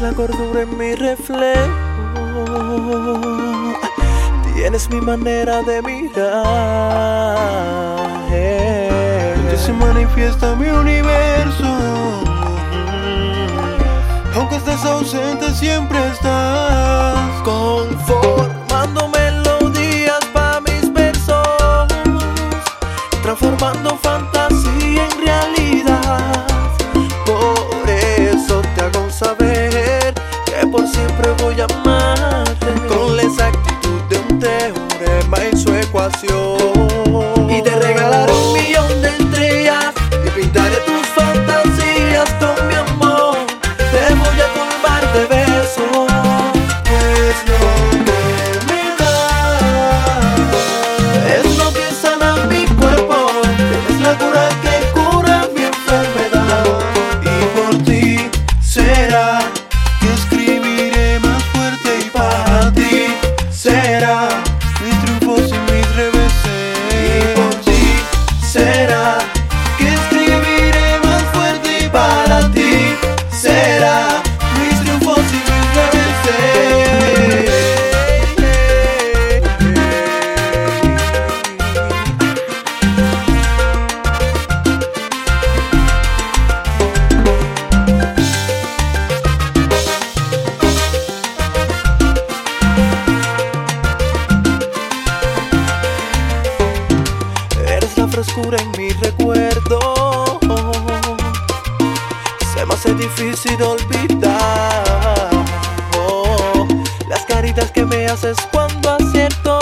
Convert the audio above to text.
la cordura en mi reflejo. Tienes mi manera de mirar. Donde se manifiesta mi universo. Aunque estés ausente, siempre estás. salvación. oscura en mi recuerdo. Se me hace difícil olvidar oh, las caritas que me haces cuando acierto.